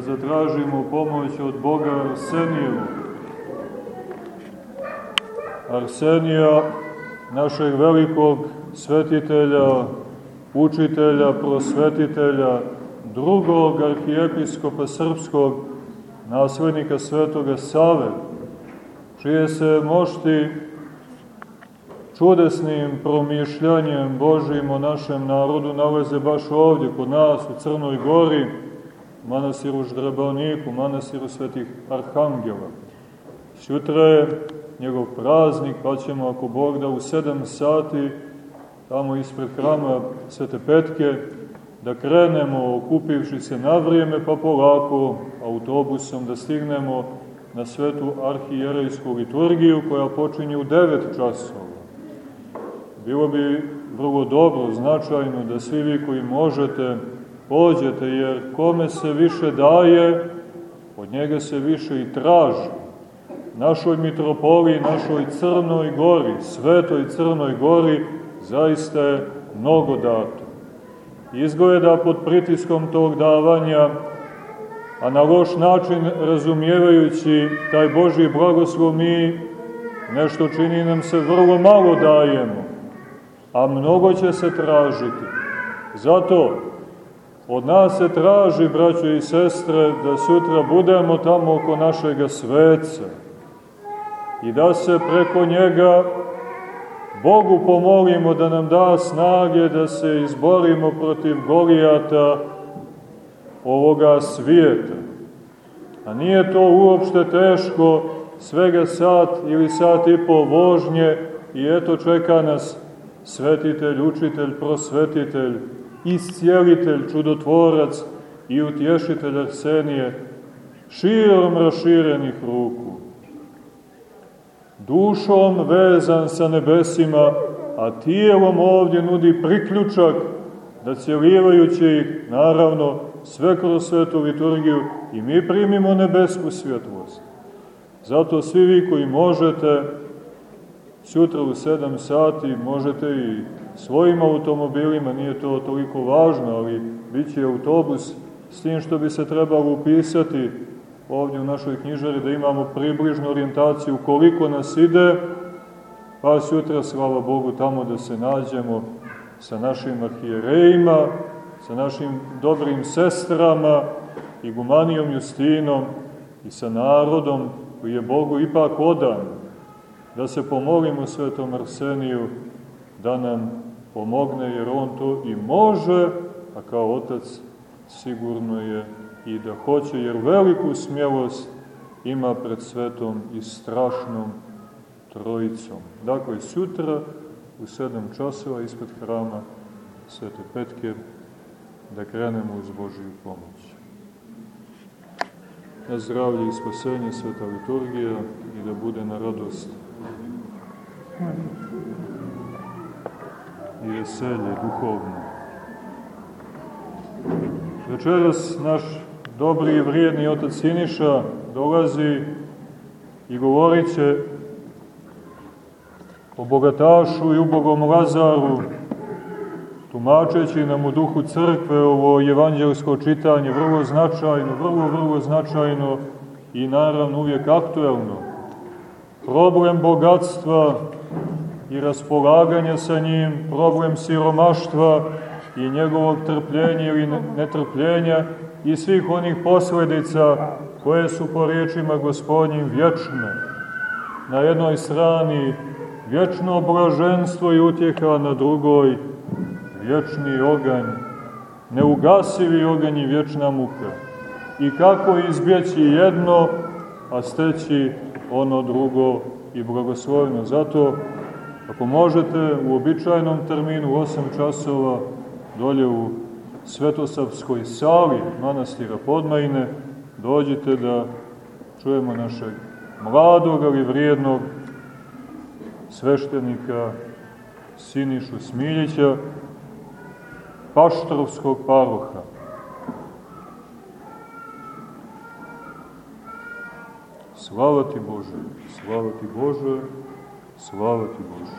da zatražimo pomoć od Boga Arsenijevu. Arsenija, našeg velikog svetitelja, učitelja, prosvetitelja, drugog arhijepiskopa srpskog, naslednika svetoga Save, čije se mošti čudesnim promišljanjem Božim o našem narodu nalaze baš ovdje, kod nas, u Crnoj gori, manasiru Ždrebaniku, manasiru svetih arhangela. Sutra je njegov praznik, pa ćemo, ako Bog da, u sedam sati, tamo ispred hrama Svete Petke, da krenemo okupivši se na vrijeme, pa polako autobusom da stignemo na svetu arhijerejsku liturgiju koja počinje u 9 časova. Bilo bi vrlo dobro, značajno da svi vi koji možete pođete, jer kome se više daje, od njega se više i traži. Našoj mitropoliji, našoj Crnoj gori, svetoj Crnoj gori, zaista je mnogo dato. Izgleda pod pritiskom tog davanja, a na loš način razumijevajući taj Božji blagoslov mi nešto čini nam se vrlo malo dajemo, a mnogo će se tražiti. Zato od nas se traži, braćo i sestre, da sutra budemo tamo oko našega sveca i da se preko njega Bogu pomolimo da nam da snage da se izborimo protiv Golijata ovoga svijeta. A nije to uopšte teško, svega sat ili sat i po vožnje i eto čeka nas svetitelj, učitelj, prosvetitelj, iscijelitelj, čudotvorac i utješitelj Arsenije, širom raširenih ruku dušom vezan sa nebesima, a tijelom ovdje nudi priključak da cijelivajući ih, naravno, sve kroz svetu liturgiju i mi primimo nebesku svjetlost. Zato svi vi koji možete, sutra u sedam sati možete i svojim automobilima, nije to toliko važno, ali bit će autobus s tim što bi se trebalo upisati ovdje u našoj knjižari da imamo približnu orijentaciju koliko nas ide, pa sutra, slava Bogu, tamo da se nađemo sa našim arhijerejima, sa našim dobrim sestrama, igumanijom Justinom i sa narodom koji je Bogu ipak odan, da se pomolimo svetom Arseniju da nam pomogne, jer on to i može, a kao otac sigurno je i da hoće, jer veliku smjelost ima pred svetom i strašnom trojicom. Dakle, sutra u sedam časova ispred hrama Svete Petke da krenemo uz Božiju pomoć. Na zdravlje i spasenje Sveta liturgija i da bude na radost i veselje duhovno. Večeras naš dobri i vrijedni otac Siniša dolazi i govorit će o bogatašu i ubogom Lazaru, tumačeći nam u duhu crkve ovo evanđelsko čitanje, vrlo značajno, vrlo, vrlo značajno i naravno uvijek aktuelno. Problem bogatstva i raspolaganja sa njim, problem siromaštva i njegovog trpljenja ili netrpljenja i svih onih posledica koje su po riječima gospodnjim vječne. Na jednoj strani vječno blaženstvo i utjeha, na drugoj vječni oganj, neugasivi oganj i vječna muka. I kako izbjeći jedno, a steći ono drugo i blagoslovno. Zato, ako možete, u običajnom terminu 8 časova dolje u Svetosavskoj sali manastira Podmajine, dođite da čujemo našeg mladog, ali vrijednog sveštenika Sinišu Smiljića, paštrovskog paroha. Slava ti Bože, slava ti Bože, slava ti Bože.